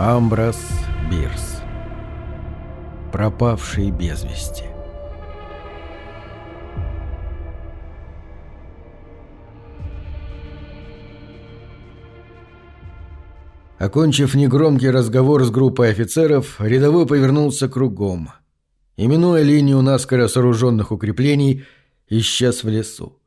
Амброс Бирс. Пропавший без вести. Окончив негромкий разговор с группой офицеров, рядовой повернулся кругом. Именуя линию наскоро сооруженных укреплений, исчез в лесу.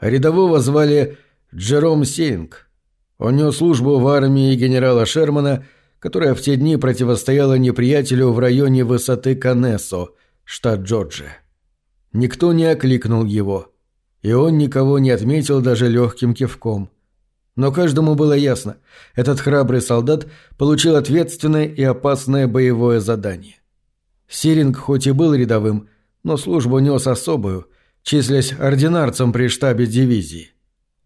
Рядового звали Джером Синг. Он нес службу в армии генерала Шермана, которая в те дни противостояла неприятелю в районе высоты Канессо, штат Джорджия. Никто не окликнул его, и он никого не отметил даже легким кивком – но каждому было ясно, этот храбрый солдат получил ответственное и опасное боевое задание. Сиринг хоть и был рядовым, но службу нес особую, числясь ординарцем при штабе дивизии.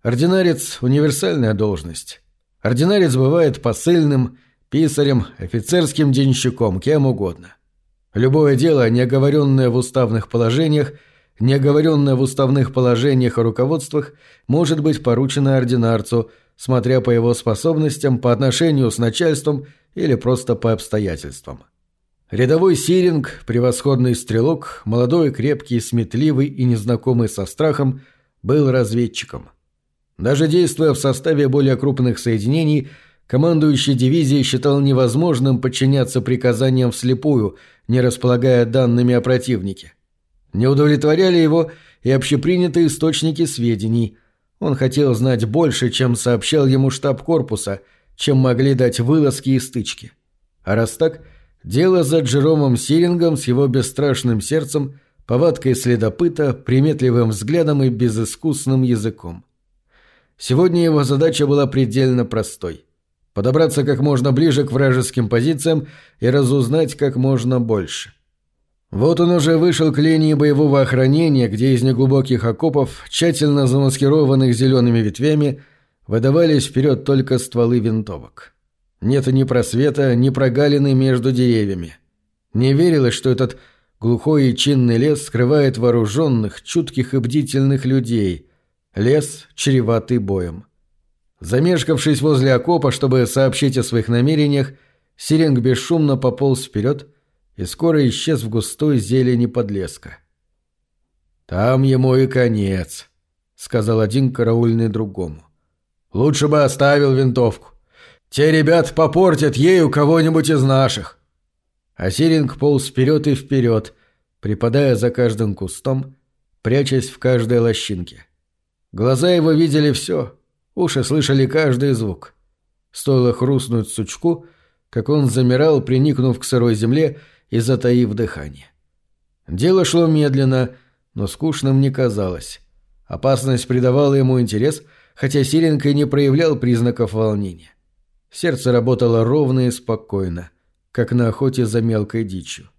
Ординарец – универсальная должность. Ординарец бывает посыльным, писарем, офицерским денщиком, кем угодно. Любое дело, не оговоренное в уставных положениях, не оговоренное в уставных положениях и руководствах, может быть поручено ординарцу, смотря по его способностям по отношению с начальством или просто по обстоятельствам. Рядовой Сиринг, превосходный стрелок, молодой, крепкий, сметливый и незнакомый со страхом, был разведчиком. Даже действуя в составе более крупных соединений, командующий дивизией считал невозможным подчиняться приказаниям вслепую, не располагая данными о противнике. Не удовлетворяли его и общепринятые источники сведений. Он хотел знать больше, чем сообщал ему штаб корпуса, чем могли дать вылазки и стычки. А раз так, дело за Джеромом Сирингом с его бесстрашным сердцем, повадкой следопыта, приметливым взглядом и безыскусным языком. Сегодня его задача была предельно простой – подобраться как можно ближе к вражеским позициям и разузнать как можно больше – вот он уже вышел к линии боевого охранения, где из неглубоких окопов, тщательно замаскированных зелеными ветвями, выдавались вперед только стволы винтовок. Нет ни просвета, ни прогалины между деревьями. Не верилось, что этот глухой и чинный лес скрывает вооруженных, чутких и бдительных людей. Лес, чреватый боем. Замешкавшись возле окопа, чтобы сообщить о своих намерениях, Сиренг бесшумно пополз вперед и скоро исчез в густой зелени подлеска. «Там ему и конец», — сказал один караульный другому. «Лучше бы оставил винтовку. Те ребят попортят ею кого-нибудь из наших». А Сиринг полз вперед и вперед, припадая за каждым кустом, прячась в каждой лощинке. Глаза его видели все, уши слышали каждый звук. Стоило хрустнуть сучку, как он замирал, приникнув к сырой земле, и затаив дыхание. Дело шло медленно, но скучным не казалось. Опасность придавала ему интерес, хотя Сиренко не проявлял признаков волнения. Сердце работало ровно и спокойно, как на охоте за мелкой дичью.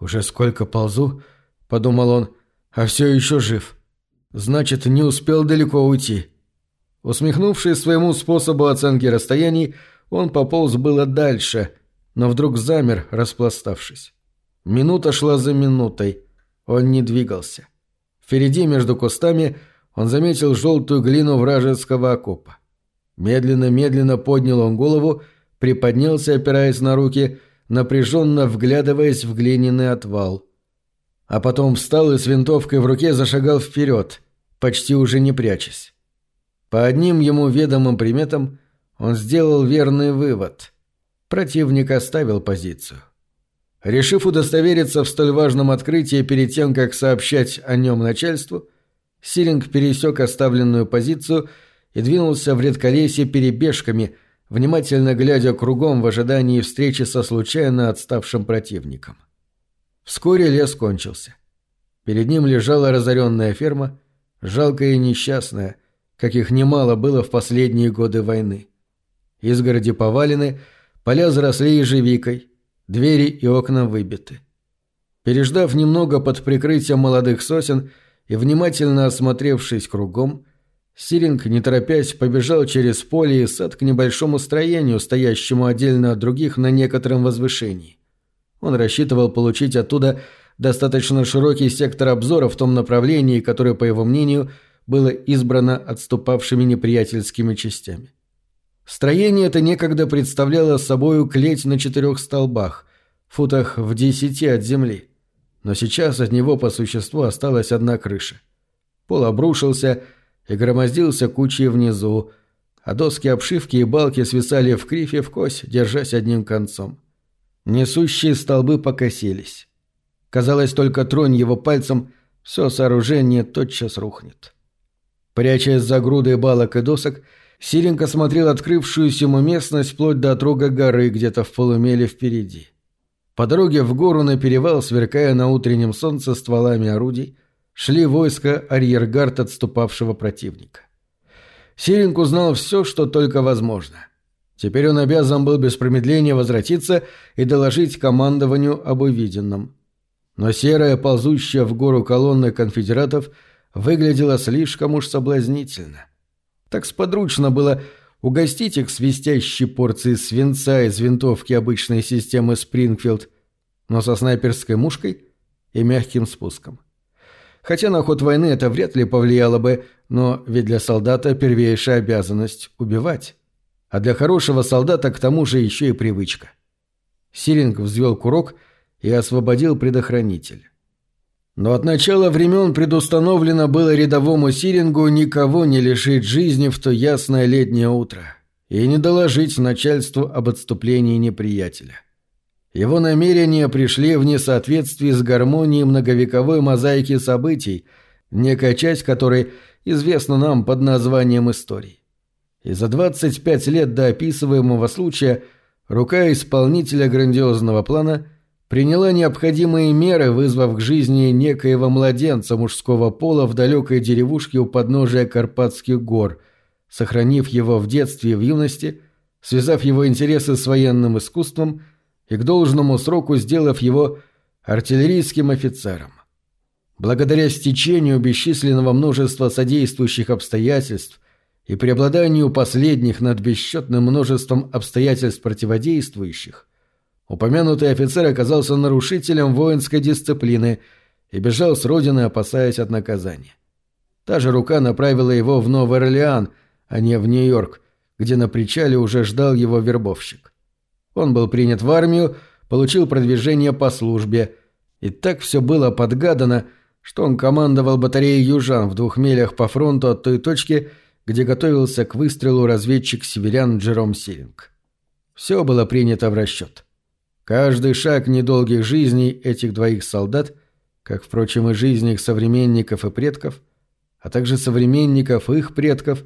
«Уже сколько ползу?» — подумал он, — «а все еще жив. Значит, не успел далеко уйти». Усмехнувшись своему способу оценки расстояний, он пополз было дальше — но вдруг замер, распластавшись. Минута шла за минутой. Он не двигался. Впереди, между кустами, он заметил желтую глину вражеского окопа. Медленно-медленно поднял он голову, приподнялся, опираясь на руки, напряженно вглядываясь в глиняный отвал. А потом встал и с винтовкой в руке зашагал вперед, почти уже не прячась. По одним ему ведомым приметам он сделал верный вывод. Противник оставил позицию. Решив удостовериться в столь важном открытии перед тем, как сообщать о нем начальству, Силинг пересек оставленную позицию и двинулся в редколесье перебежками, внимательно глядя кругом в ожидании встречи со случайно отставшим противником. Вскоре лес кончился. Перед ним лежала разоренная ферма, жалкая и несчастная, каких немало было в последние годы войны. Изгороди повалены — Поля заросли ежевикой, двери и окна выбиты. Переждав немного под прикрытием молодых сосен и внимательно осмотревшись кругом, Сиринг, не торопясь, побежал через поле и сад к небольшому строению, стоящему отдельно от других на некотором возвышении. Он рассчитывал получить оттуда достаточно широкий сектор обзора в том направлении, которое, по его мнению, было избрано отступавшими неприятельскими частями. Строение это некогда представляло собою клеть на четырех столбах, футах в десяти от земли. Но сейчас от него по существу осталась одна крыша. Пол обрушился и громоздился кучей внизу, а доски обшивки и балки свисали в крифе в кось, держась одним концом. Несущие столбы покосились. Казалось, только тронь его пальцем, все сооружение тотчас рухнет. Прячась за грудой балок и досок, Сиренко смотрел открывшуюся ему местность вплоть до отрога горы где-то в полумеле впереди. По дороге в гору на перевал, сверкая на утреннем солнце стволами орудий, шли войска арьергард отступавшего противника. Сиринг узнал все, что только возможно. Теперь он обязан был без промедления возвратиться и доложить командованию об увиденном. Но серая, ползущая в гору колонна конфедератов выглядела слишком уж соблазнительно. Так сподручно было угостить их свистящей порцией свинца из винтовки обычной системы Спрингфилд, но со снайперской мушкой и мягким спуском. Хотя на ход войны это вряд ли повлияло бы, но ведь для солдата первейшая обязанность – убивать. А для хорошего солдата к тому же еще и привычка. Сиринг взвел курок и освободил предохранитель. Но от начала времен предустановлено было рядовому Сирингу никого не лишить жизни в то ясное летнее утро и не доложить начальству об отступлении неприятеля. Его намерения пришли в несоответствии с гармонией многовековой мозаики событий, некая часть которой известна нам под названием истории. И за 25 лет до описываемого случая рука исполнителя грандиозного плана приняла необходимые меры, вызвав к жизни некоего младенца мужского пола в далекой деревушке у подножия Карпатских гор, сохранив его в детстве и в юности, связав его интересы с военным искусством – и к должному сроку сделав его артиллерийским офицером. Благодаря стечению бесчисленного множества содействующих обстоятельств и преобладанию последних над бесчетным множеством обстоятельств противодействующих, упомянутый офицер оказался нарушителем воинской дисциплины и бежал с родины, опасаясь от наказания. Та же рука направила его в Новый Орлеан, а не в Нью-Йорк, где на причале уже ждал его вербовщик. Он был принят в армию, получил продвижение по службе. И так все было подгадано, что он командовал батареей южан в двух милях по фронту от той точки, где готовился к выстрелу разведчик северян Джером Сиринг. Все было принято в расчет. Каждый шаг недолгих жизней этих двоих солдат, как, впрочем, и жизни их современников и предков, а также современников их предков,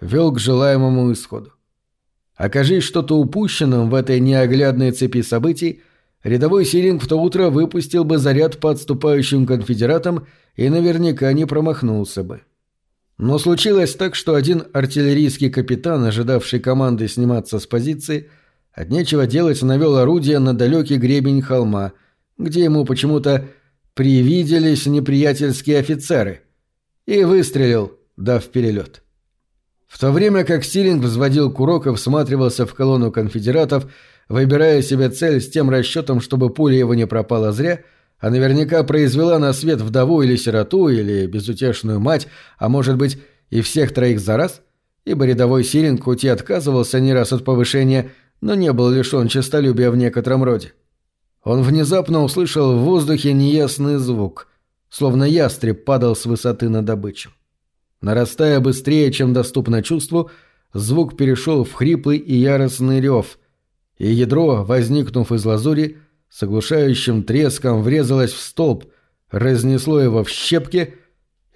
вел к желаемому исходу. Окажись что-то упущенным в этой неоглядной цепи событий, рядовой Сиринг в то утро выпустил бы заряд по отступающим конфедератам и наверняка не промахнулся бы. Но случилось так, что один артиллерийский капитан, ожидавший команды сниматься с позиции, от нечего делать навел орудие на далекий гребень холма, где ему почему-то привиделись неприятельские офицеры, и выстрелил, дав перелет. В то время как Силинг взводил курок и всматривался в колонну конфедератов, выбирая себе цель с тем расчетом, чтобы пуля его не пропала зря, а наверняка произвела на свет вдову или сироту, или безутешную мать, а может быть и всех троих за раз, ибо рядовой Силинг хоть и отказывался не раз от повышения, но не был лишен честолюбия в некотором роде. Он внезапно услышал в воздухе неясный звук, словно ястреб падал с высоты на добычу. Нарастая быстрее, чем доступно чувству, звук перешел в хриплый и яростный рев, и ядро, возникнув из лазури, с оглушающим треском врезалось в столб, разнесло его в щепки,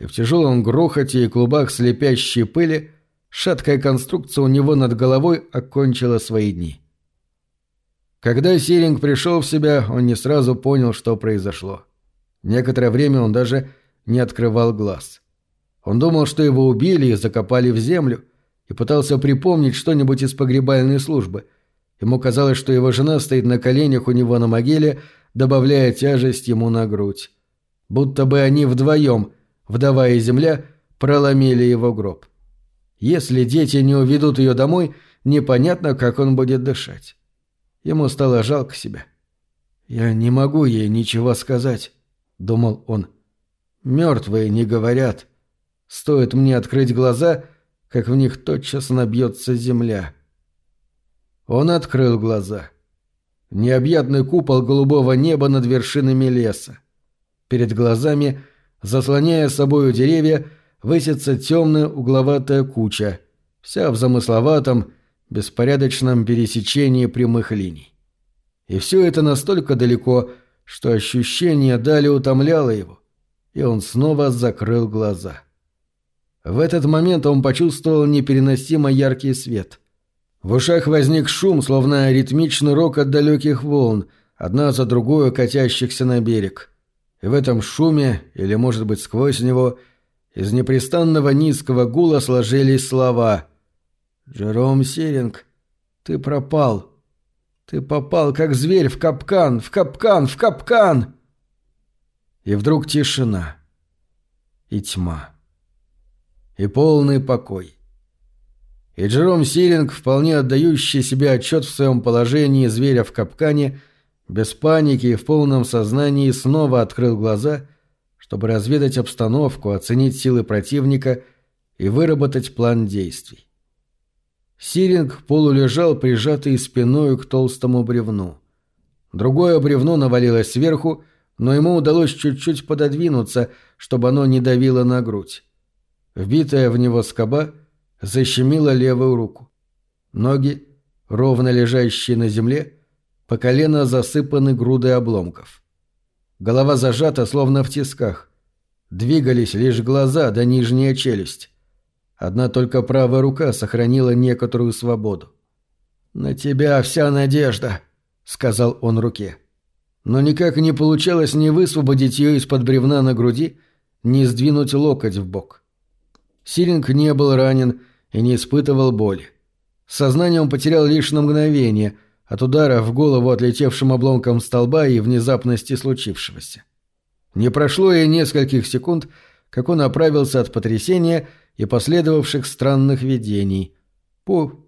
и в тяжелом грохоте и клубах слепящей пыли шаткая конструкция у него над головой окончила свои дни. Когда Сиринг пришел в себя, он не сразу понял, что произошло. Некоторое время он даже не открывал глаз. Он думал, что его убили и закопали в землю, и пытался припомнить что-нибудь из погребальной службы. Ему казалось, что его жена стоит на коленях у него на могиле, добавляя тяжесть ему на грудь. Будто бы они вдвоем, вдова и земля, проломили его гроб. Если дети не уведут ее домой, непонятно, как он будет дышать. Ему стало жалко себя. «Я не могу ей ничего сказать», — думал он. «Мертвые не говорят». Стоит мне открыть глаза, как в них тотчас набьется земля. Он открыл глаза. Необъятный купол голубого неба над вершинами леса. Перед глазами, заслоняя собою деревья, высится темная угловатая куча, вся в замысловатом, беспорядочном пересечении прямых линий. И все это настолько далеко, что ощущение дали утомляло его, и он снова закрыл глаза. В этот момент он почувствовал непереносимо яркий свет. В ушах возник шум, словно ритмичный рок от далеких волн, одна за другой катящихся на берег. И в этом шуме, или, может быть, сквозь него, из непрестанного низкого гула сложились слова «Джером Сиринг, ты пропал. Ты попал, как зверь, в капкан, в капкан, в капкан!» И вдруг тишина. И тьма. И полный покой. И Джером Сиринг, вполне отдающий себе отчет в своем положении зверя в капкане, без паники и в полном сознании снова открыл глаза, чтобы разведать обстановку, оценить силы противника и выработать план действий. Сиринг полулежал, прижатый спиной к толстому бревну. Другое бревно навалилось сверху, но ему удалось чуть-чуть пододвинуться, чтобы оно не давило на грудь. Вбитая в него скоба защемила левую руку. Ноги, ровно лежащие на земле, по колено засыпаны грудой обломков. Голова зажата, словно в тисках. Двигались лишь глаза да нижняя челюсть. Одна только правая рука сохранила некоторую свободу. «На тебя вся надежда», — сказал он руке. Но никак не получалось ни высвободить ее из-под бревна на груди, ни сдвинуть локоть в бок. Сиринг не был ранен и не испытывал боли. Сознание он потерял лишь на мгновение от удара в голову отлетевшим обломком столба и внезапности случившегося. Не прошло и нескольких секунд, как он оправился от потрясения и последовавших странных видений. Пу...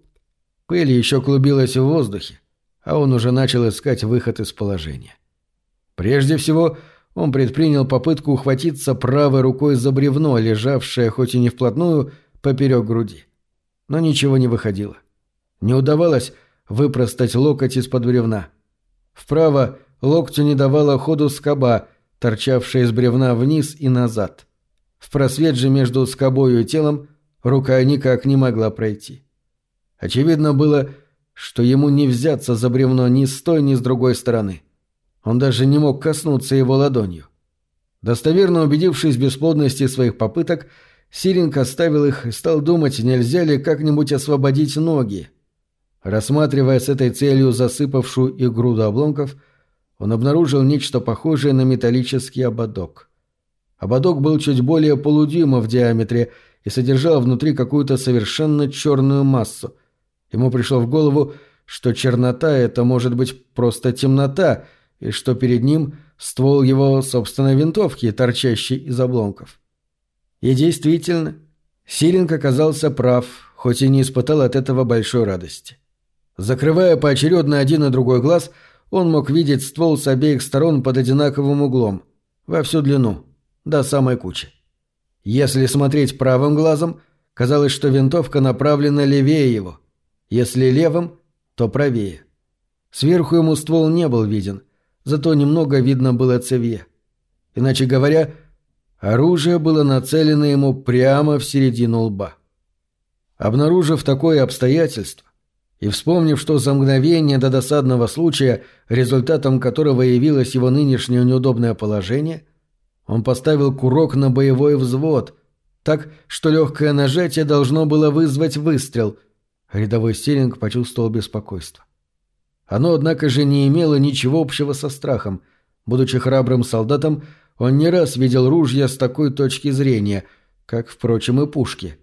Пыль еще клубилась в воздухе, а он уже начал искать выход из положения. Прежде всего, он предпринял попытку ухватиться правой рукой за бревно, лежавшее, хоть и не вплотную, поперек груди. Но ничего не выходило. Не удавалось выпростать локоть из-под бревна. Вправо локтю не давала ходу скоба, торчавшая из бревна вниз и назад. В просвет же между скобою и телом рука никак не могла пройти. Очевидно было, что ему не взяться за бревно ни с той, ни с другой стороны. Он даже не мог коснуться его ладонью. Достоверно убедившись в бесплодности своих попыток, Сиринг оставил их и стал думать, нельзя ли как-нибудь освободить ноги. Рассматривая с этой целью засыпавшую их груду обломков, он обнаружил нечто похожее на металлический ободок. Ободок был чуть более полудюйма в диаметре и содержал внутри какую-то совершенно черную массу. Ему пришло в голову, что чернота — это может быть просто темнота — и что перед ним ствол его собственной винтовки, торчащий из обломков. И действительно, Силинг оказался прав, хоть и не испытал от этого большой радости. Закрывая поочередно один и другой глаз, он мог видеть ствол с обеих сторон под одинаковым углом, во всю длину, до самой кучи. Если смотреть правым глазом, казалось, что винтовка направлена левее его, если левым, то правее. Сверху ему ствол не был виден – зато немного видно было цевье. Иначе говоря, оружие было нацелено ему прямо в середину лба. Обнаружив такое обстоятельство и вспомнив, что за мгновение до досадного случая, результатом которого явилось его нынешнее неудобное положение, он поставил курок на боевой взвод, так, что легкое нажатие должно было вызвать выстрел. Рядовой Стерлинг почувствовал беспокойство. Оно, однако же, не имело ничего общего со страхом. Будучи храбрым солдатом, он не раз видел ружья с такой точки зрения, как, впрочем, и пушки.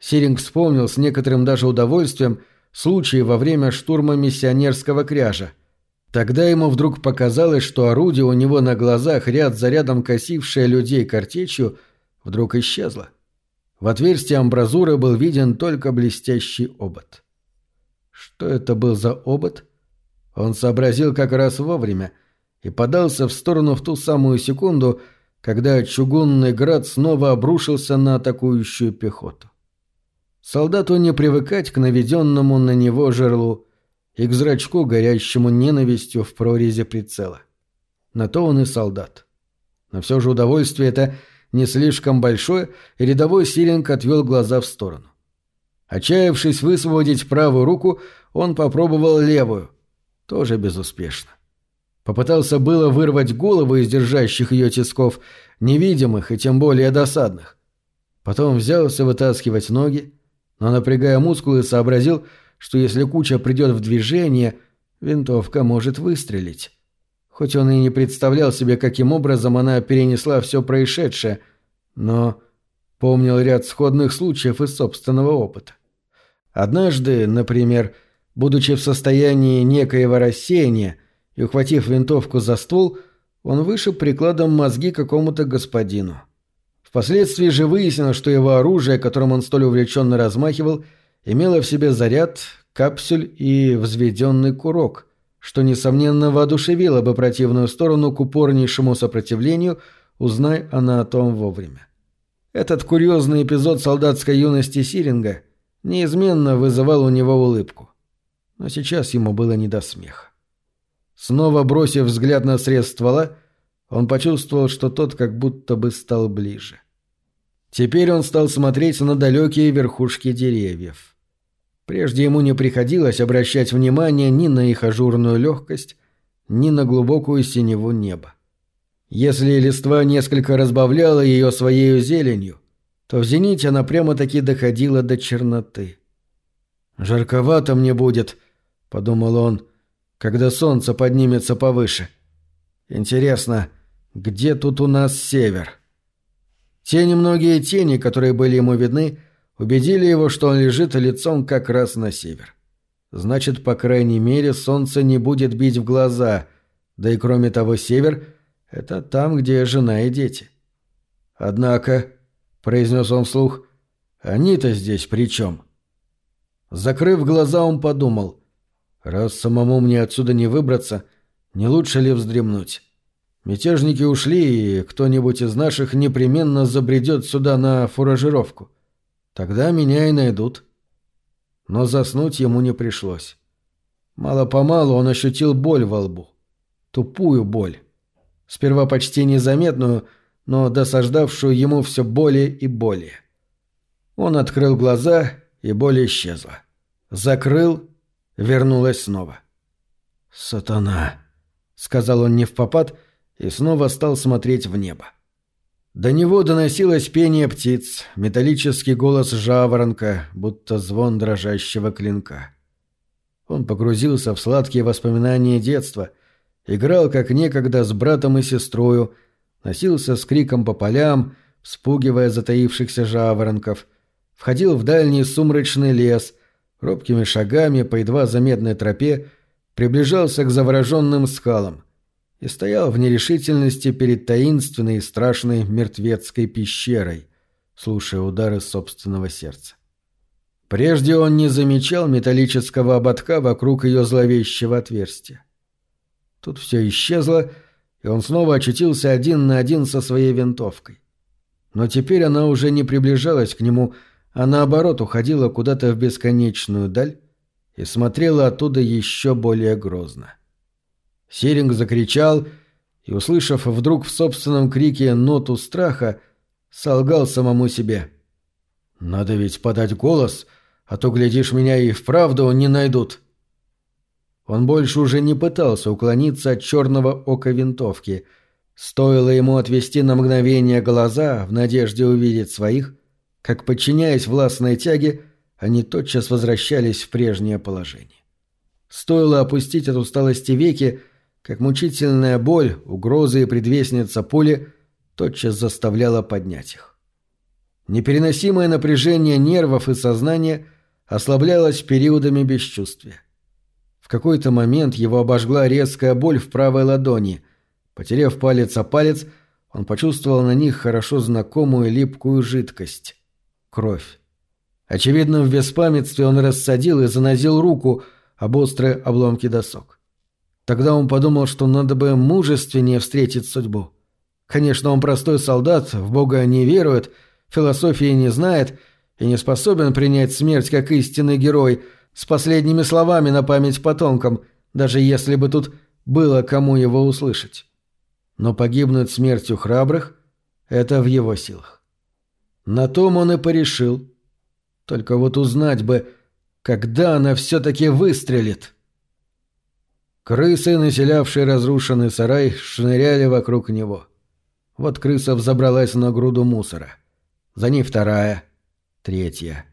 Сиринг вспомнил с некоторым даже удовольствием случаи во время штурма миссионерского кряжа. Тогда ему вдруг показалось, что орудие у него на глазах, ряд за рядом косившее людей картечью, вдруг исчезло. В отверстии амбразуры был виден только блестящий обод. Что это был за обод? — он сообразил как раз вовремя и подался в сторону в ту самую секунду, когда чугунный град снова обрушился на атакующую пехоту. Солдату не привыкать к наведенному на него жерлу, и к зрачку, горящему ненавистью в прорези прицела. На то он и солдат. Но все же удовольствие это не слишком большое, и рядовой Сиринг отвел глаза в сторону. Отчаявшись высвободить правую руку, он попробовал левую. Тоже безуспешно. Попытался было вырвать голову из держащих ее тисков, невидимых и тем более досадных. Потом взялся вытаскивать ноги, но, напрягая мускулы, сообразил, что если куча придет в движение, винтовка может выстрелить. Хоть он и не представлял себе, каким образом она перенесла все происшедшее, но помнил ряд сходных случаев из собственного опыта. Однажды, например, будучи в состоянии некоего рассеяния и ухватив винтовку за ствол, он вышиб прикладом мозги какому-то господину. Впоследствии же выяснилось, что его оружие, которым он столь увлеченно размахивал, имело в себе заряд, капсюль и взведенный курок, что, несомненно, воодушевило бы противную сторону к упорнейшему сопротивлению, узнай она о том вовремя. Этот курьезный эпизод солдатской юности Сиринга неизменно вызывал у него улыбку. Но сейчас ему было не до смеха. Снова бросив взгляд на срез ствола, он почувствовал, что тот как будто бы стал ближе. Теперь он стал смотреть на далекие верхушки деревьев. Прежде ему не приходилось обращать внимание ни на их ажурную легкость, ни на глубокую синеву неба. Если листва несколько разбавляла ее своей зеленью, то в зените она прямо-таки доходила до черноты. «Жарковато мне будет», — подумал он, — «когда солнце поднимется повыше. Интересно, где тут у нас север?» Те немногие тени, которые были ему видны, убедили его, что он лежит лицом как раз на север. Значит, по крайней мере, солнце не будет бить в глаза, да и кроме того, север — это там, где жена и дети. «Однако», — произнес он вслух, — «они-то здесь при чем?» Закрыв глаза, он подумал, «Раз самому мне отсюда не выбраться, не лучше ли вздремнуть?» Мятежники ушли, и кто-нибудь из наших непременно забредет сюда на фуражировку. Тогда меня и найдут. Но заснуть ему не пришлось. Мало-помалу он ощутил боль во лбу. Тупую боль. Сперва почти незаметную, но досаждавшую ему все более и более. Он открыл глаза, и боль исчезла. Закрыл, вернулась снова. «Сатана!» — сказал он не в попад, и снова стал смотреть в небо. До него доносилось пение птиц, металлический голос жаворонка, будто звон дрожащего клинка. Он погрузился в сладкие воспоминания детства, играл, как некогда, с братом и сестрою, носился с криком по полям, вспугивая затаившихся жаворонков, входил в дальний сумрачный лес, робкими шагами по едва заметной тропе приближался к завороженным скалам, и стоял в нерешительности перед таинственной и страшной мертвецкой пещерой, слушая удары собственного сердца. Прежде он не замечал металлического ободка вокруг ее зловещего отверстия. Тут все исчезло, и он снова очутился один на один со своей винтовкой. Но теперь она уже не приближалась к нему, а наоборот уходила куда-то в бесконечную даль и смотрела оттуда еще более грозно. — Сиринг закричал и, услышав вдруг в собственном крике ноту страха, солгал самому себе. «Надо ведь подать голос, а то, глядишь, меня и вправду не найдут». Он больше уже не пытался уклониться от черного ока винтовки. Стоило ему отвести на мгновение глаза в надежде увидеть своих, как, подчиняясь властной тяге, они тотчас возвращались в прежнее положение. Стоило опустить от усталости веки, как мучительная боль, угрозы и предвестница пули тотчас заставляла поднять их. Непереносимое напряжение нервов и сознания ослаблялось периодами бесчувствия. В какой-то момент его обожгла резкая боль в правой ладони. Потеряв палец о палец, он почувствовал на них хорошо знакомую липкую жидкость — кровь. Очевидно, в беспамятстве он рассадил и занозил руку об острые обломки досок. Тогда он подумал, что надо бы мужественнее встретить судьбу. Конечно, он простой солдат, в Бога не верует, философии не знает и не способен принять смерть как истинный герой, с последними словами на память потомкам, даже если бы тут было кому его услышать. Но погибнуть смертью храбрых — это в его силах. На том он и порешил. Только вот узнать бы, когда она все-таки выстрелит. Крысы, населявшие разрушенный сарай, шныряли вокруг него. Вот крыса взобралась на груду мусора. За ней вторая, третья.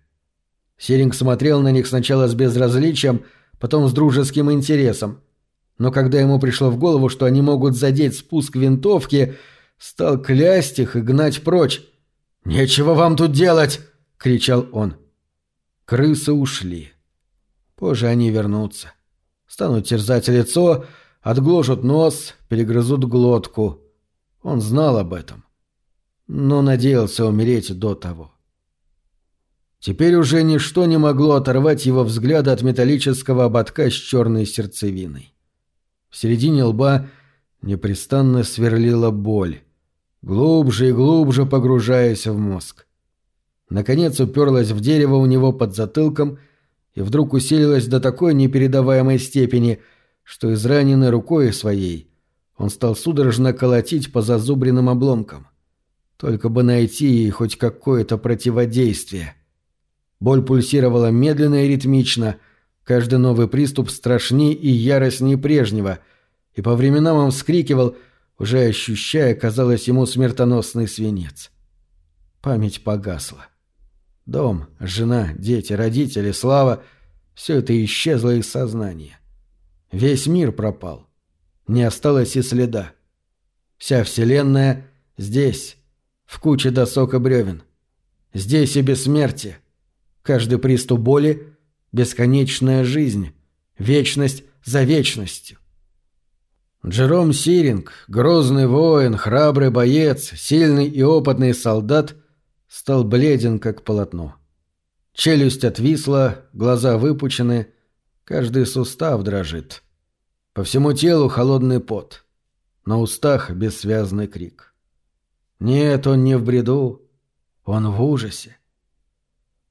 Серинг смотрел на них сначала с безразличием, потом с дружеским интересом. Но когда ему пришло в голову, что они могут задеть спуск винтовки, стал клясть их и гнать прочь. «Нечего вам тут делать!» — кричал он. Крысы ушли. Позже они вернутся. Станут терзать лицо, отгложат нос, перегрызут глотку. Он знал об этом. Но надеялся умереть до того. Теперь уже ничто не могло оторвать его взгляда от металлического ободка с черной сердцевиной. В середине лба непрестанно сверлила боль глубже и глубже погружаясь в мозг. Наконец уперлась в дерево у него под затылком и вдруг усилилась до такой непередаваемой степени, что израненной рукой своей он стал судорожно колотить по зазубренным обломкам. Только бы найти ей хоть какое-то противодействие. Боль пульсировала медленно и ритмично, каждый новый приступ страшней и яростней прежнего, и по временам он вскрикивал — уже ощущая, казалось ему, смертоносный свинец. Память погасла. Дом, жена, дети, родители, слава — все это исчезло из сознания. Весь мир пропал. Не осталось и следа. Вся Вселенная здесь, в куче досок и бревен. Здесь и бессмертие. Каждый приступ боли — бесконечная жизнь, вечность за вечностью. Джером Сиринг, грозный воин, храбрый боец, сильный и опытный солдат, стал бледен, как полотно. Челюсть отвисла, глаза выпучены, каждый сустав дрожит. По всему телу холодный пот. На устах бессвязный крик. Нет, он не в бреду, он в ужасе.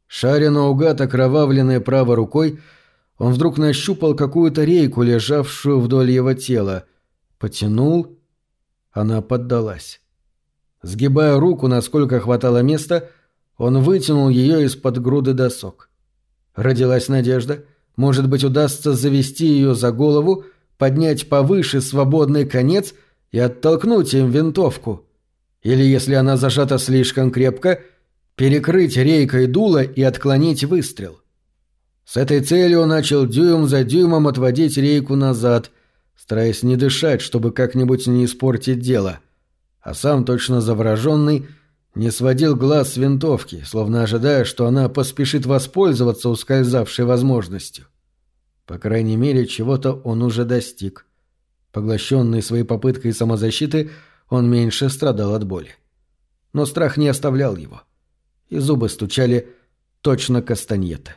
Шаря наугад окровавленной правой рукой, он вдруг нащупал какую-то рейку, лежавшую вдоль его тела — Потянул. Она поддалась. Сгибая руку, насколько хватало места, он вытянул ее из-под груды досок. Родилась надежда. Может быть, удастся завести ее за голову, поднять повыше свободный конец и оттолкнуть им винтовку. Или, если она зажата слишком крепко, перекрыть рейкой дуло и отклонить выстрел. С этой целью он начал дюйм за дюймом отводить рейку назад, стараясь не дышать, чтобы как-нибудь не испортить дело, а сам, точно завороженный, не сводил глаз с винтовки, словно ожидая, что она поспешит воспользоваться ускользавшей возможностью. По крайней мере, чего-то он уже достиг. Поглощенный своей попыткой самозащиты, он меньше страдал от боли. Но страх не оставлял его, и зубы стучали точно кастаньеты.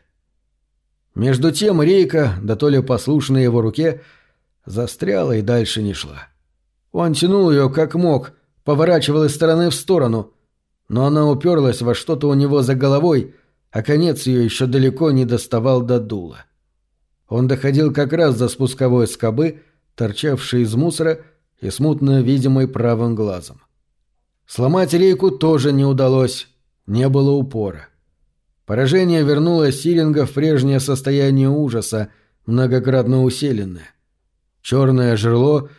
Между тем Рейка, да то ли послушная его руке, — застряла и дальше не шла. Он тянул ее как мог, поворачивал из стороны в сторону, но она уперлась во что-то у него за головой, а конец ее еще далеко не доставал до дула. Он доходил как раз за спусковой скобы, торчавшей из мусора и смутно видимой правым глазом. Сломать рейку тоже не удалось, не было упора. Поражение вернуло Сиринга в прежнее состояние ужаса, многократно усиленное. Черное жерло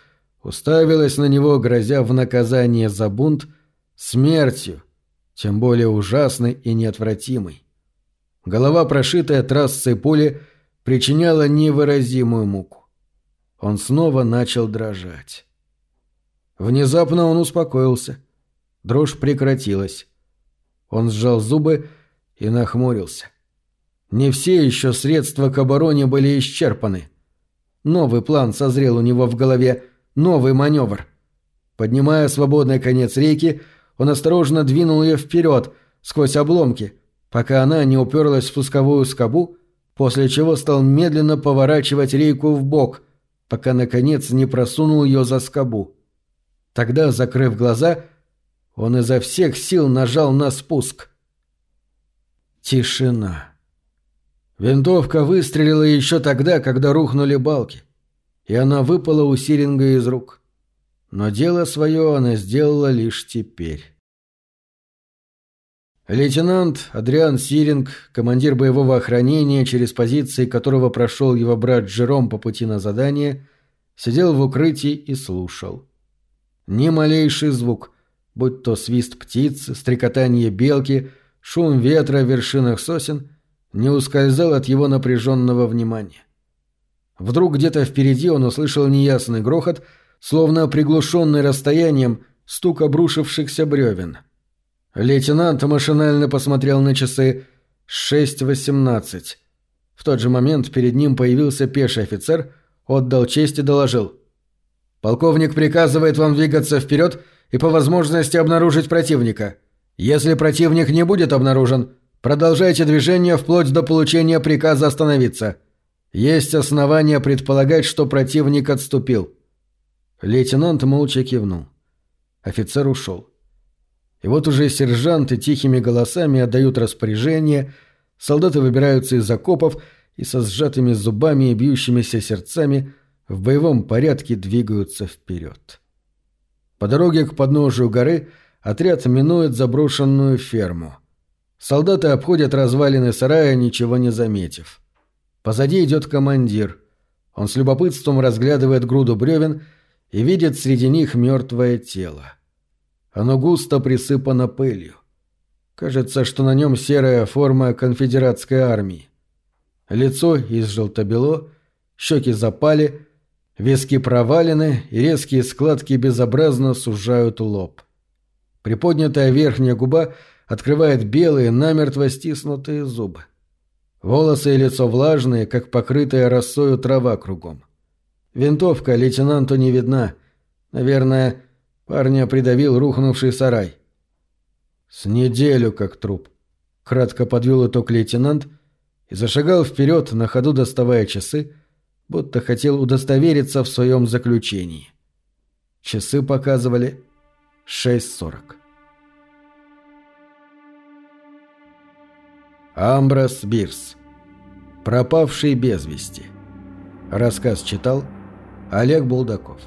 уставилось на него, грозя в наказание за бунт смертью, тем более ужасной и неотвратимой. Голова, прошитая трассой пули, причиняла невыразимую муку. Он снова начал дрожать. Внезапно он успокоился. Дрожь прекратилась. Он сжал зубы и нахмурился. Не все еще средства к обороне были исчерпаны. Новый план созрел у него в голове, новый маневр. Поднимая свободный конец рейки, он осторожно двинул ее вперед, сквозь обломки, пока она не уперлась в спусковую скобу, после чего стал медленно поворачивать рейку в бок, пока, наконец, не просунул ее за скобу. Тогда, закрыв глаза, он изо всех сил нажал на спуск. Тишина. Винтовка выстрелила еще тогда, когда рухнули балки, и она выпала у Сиринга из рук. Но дело свое она сделала лишь теперь. Лейтенант Адриан Сиринг, командир боевого охранения, через позиции которого прошел его брат Джером по пути на задание, сидел в укрытии и слушал. Ни малейший звук, будь то свист птиц, стрекотание белки, шум ветра в вершинах сосен, не ускользал от его напряженного внимания. Вдруг где-то впереди он услышал неясный грохот, словно приглушенный расстоянием стук обрушившихся бревен — Лейтенант машинально посмотрел на часы. Шесть восемнадцать. В тот же момент перед ним появился пеший офицер, отдал честь и доложил. «Полковник приказывает вам двигаться вперед и по возможности обнаружить противника. Если противник не будет обнаружен, продолжайте движение вплоть до получения приказа остановиться. Есть основания предполагать, что противник отступил». Лейтенант молча кивнул. Офицер ушел. И вот уже сержанты тихими голосами отдают распоряжение, солдаты выбираются из окопов и со сжатыми зубами и бьющимися сердцами в боевом порядке двигаются вперед. По дороге к подножию горы отряд минует заброшенную ферму. Солдаты обходят развалины сарая, ничего не заметив. Позади идет командир. Он с любопытством разглядывает груду бревен и видит среди них мертвое тело. Оно густо присыпано пылью. Кажется, что на нем серая форма конфедератской армии. Лицо из желтобело, щеки запали, виски провалены и резкие складки безобразно сужают лоб. Приподнятая верхняя губа открывает белые, намертво стиснутые зубы. Волосы и лицо влажные, как покрытая росою трава кругом. Винтовка лейтенанту не видна. Наверное, Парня придавил рухнувший сарай. «С неделю как труп», — кратко подвел итог лейтенант и зашагал вперед, на ходу доставая часы, будто хотел удостовериться в своем заключении. Часы показывали 6.40. Амброс Бирс. Пропавший без вести. Рассказ читал Олег Булдаков.